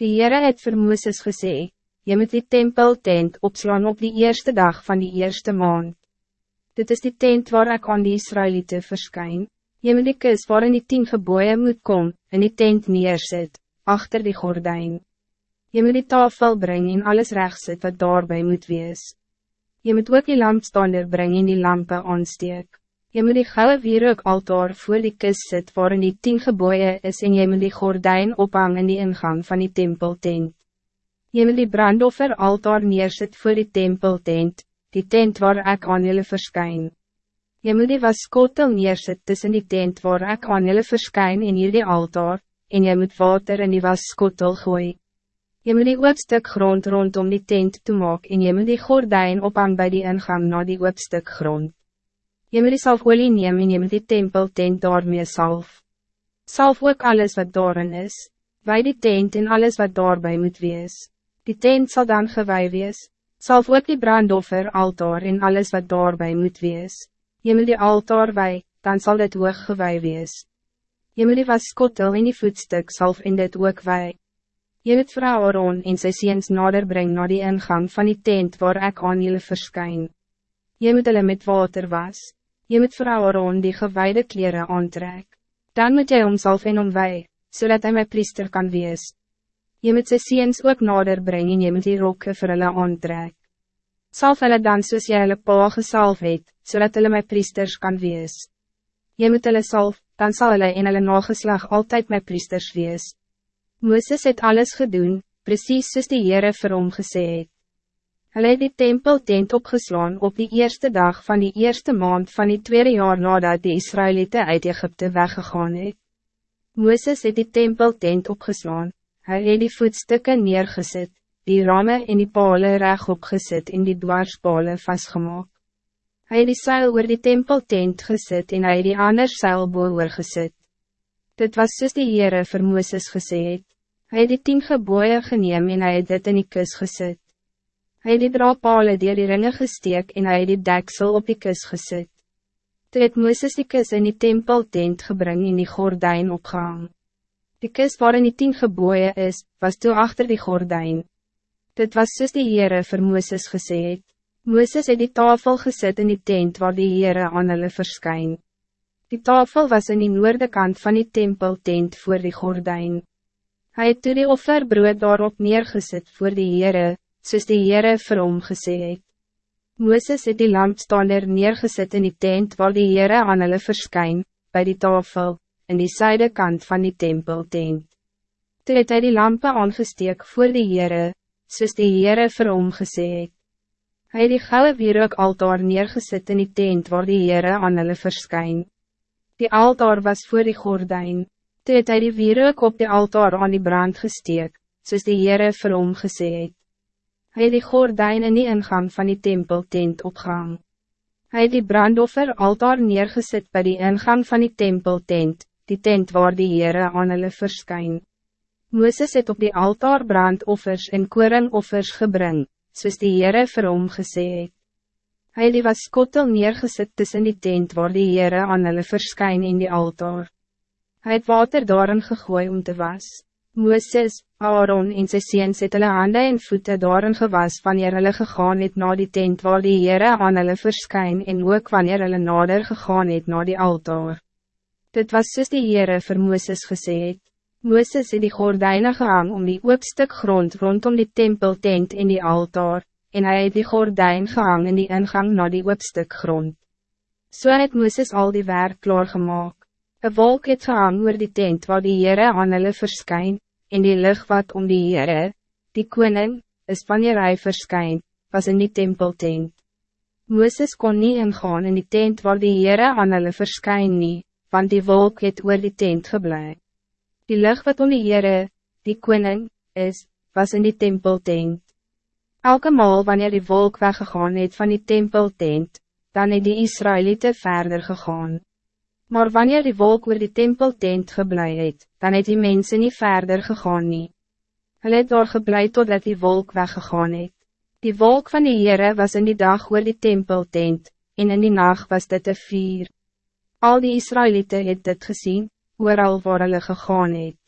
Die Heere het vir Mooses gesê, Je moet die tempeltent opslaan op die eerste dag van die eerste maand. Dit is die tent waar ik aan die Israëlieten verskyn. Je moet die kus waarin die tien geboeien moet komen, en die tent neerzet, achter die gordijn. Je moet die tafel brengen en alles recht zet wat daarbij moet wees. Je moet ook die lampstander brengen en die lampen aansteek. Je moet die gouden wierook altaar voor die kus sit waarin die tien geboeien is en je moet die gordijn ophangen in die ingang van die tempeltent. Je moet die brandoffer altaar neerzet voor die tempeltent, die tent waar ik aan jullie verschijn. Je moet die waskotel neerzet tussen die tent waar ik aan jullie verschijn in jullie altaar, en je moet water in die waskotel gooien. Je moet die oopstuk grond rondom die tent te maak en je moet die gordijn ophang bij die ingang naar die oopstuk grond. Je moet die salfolie neem en je moet die tempel tent daarmee salf. Salf ook alles wat daarin is, wij die tent en alles wat daarbij moet wees. Die tent zal dan gewij wees, salf ook die brandoffer altaar en alles wat daarbij moet wees. Je moet die altaar wij, dan zal dit hoog gewij wees. Je moet die waskottel in die voetstuk salf in dit ook wij. Je moet vrouw Aaron en sy seens nader bring na die ingang van die tent waar ik aan jullie verskyn. Je moet hulle met water was. Je moet vrouw Aaron die gewijde kleren aantrek. Dan moet jy homself en omwij, zodat hij mijn priester kan wees. Je moet sy seens ook nader bring en je moet die rokke vir hulle aantrek. Salf hulle dan soos jy hulle pa gesalf het, zodat hulle mijn priesters kan wees. Je moet hulle salf, dan zal hulle en hulle nageslag altijd mijn priesters wees. Mooses het alles gedoen, precies soos die Heere vir hom gesê het. Hulle het die tempel tent opgeslaan op die eerste dag van die eerste maand van die tweede jaar nadat die Israëlieten uit Egypte weggegaan het. Mooses het die tempel tent opgeslaan, hy het die voetstukken neergezet, die ramen en die palen reg opgezet en die dwarspalen vastgemaakt. Hij het die seil oor die tempel tent gezet en hy het die ander seil boor gezet. Dit was soos die Heere vir Mooses gesê het. Hy het die tien geboeie geneem en hy het dit in die kus gesit. Hy het die draapale dier die ringe gesteek en hy het die deksel op die kus gesit. Toe het Mooses die kus in die tempeltent gebring en die gordijn opgehang. Die kus waarin die tien geboeie is, was toe achter die gordijn. Dit was soos die Heere vir Mooses gesê het. Mooses het die tafel gezet in die tent waar die Heere aan hulle verskyn. Die tafel was in die noorde kant van die tempeltent voor die gordijn. Hij het toe die offerbrood daarop neergezet voor die Heere, soos die Heere vir hom gesê het. Mooses het die lampstander neergezet in die tent waar die Heere aan hulle verskyn, by die tafel, in die zijde kant van die tempeltent. Toe het hy die lampe aangesteek voor die Heere, soos die Heere vir hom gesê het. Hy het die gouden wierook altaar neergezet in die tent waar die Heere aan hulle verskyn. Die altaar was voor die gordijn. Toe het hy die wierook op die altaar aan die brand gesteek, soos die Heere vir hom gesê het. Hy het die gordijn in die ingang van die tempeltent opgehang. Hy het die brandoffer altaar neergezet bij die ingang van die tempeltent, die tent waar die Heere aan hulle verskyn. Mooses het op die altaar brandoffers en koringoffers gebring, soos die Heere vir hom gesê het. Hy het die waskottel neergezet tussen die tent waar die Heere aan hulle verskyn in die altaar. Hij het water daarin gegooi om te was. Mooses, Aaron en sy seens het hulle hande en voete daarin gewas wanneer hulle gegaan het na die tent waar die Heere aan hulle verskyn en ook wanneer hulle nader gegaan het na die altaar. Dit was soos die Heere vir Mooses gesê het. Mooses het die gordijnen gehang om die oopstuk grond rondom die tempeltent en die altaar, en hij het die gordijn gehang in die ingang na die oopstuk grond. So het Mooses al die werk klaargemaak. Een wolk het gehang oor die tent waar die Heere aan hulle verskyn, en die lucht wat om die Heere, die koning, is wanneer hy verskyn, was in die tempeltent. Mooses kon niet ingaan in die tent waar die Heere aan hulle verskyn nie, want die wolk het oor die tent geblei. Die lucht wat om die Heere, die koning, is, was in die tempeltent. Elke maal wanneer die wolk weggegaan het van die tempeltent, dan het die Israëlieten verder gegaan. Maar wanneer die wolk oor die tempeltent geblei het, dan het die mensen niet verder gegaan nie. Hulle het daar geblei totdat die wolk weggegaan het. Die wolk van die Heere was in die dag oor die tempeltent, en in die nacht was dit een vier. Al die Israëlieten het dit gezien, al waar hulle gegaan het.